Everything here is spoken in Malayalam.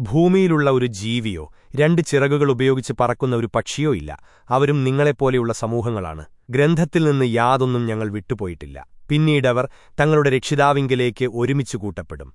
ഭൂമിയിലുള്ള ഒരു ജീവിയോ രണ്ട് ചിറകുകൾ ഉപയോഗിച്ച് പറക്കുന്ന ഒരു പക്ഷിയോ ഇല്ല. അവരും നിങ്ങളെപ്പോലെയുള്ള സമൂഹങ്ങളാണ്. ഗ്രന്ഥത്തിൽ നിന്ന് യാതൊന്നും ഞങ്ങൾ വിട്ടുപോയിട്ടില്ല. പിന്നീടവർ തങ്ങളുടെ രക്ഷിതാവിങ്കിലേക്ക് ഒരുമിച്ചു കൂട്ടപ്പെടും.